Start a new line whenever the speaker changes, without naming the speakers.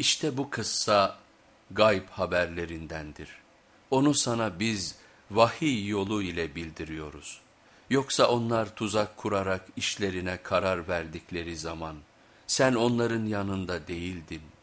İşte bu kıssa gayb haberlerindendir. Onu sana biz vahiy yolu ile bildiriyoruz. Yoksa onlar tuzak kurarak işlerine karar verdikleri zaman sen onların yanında değildin.''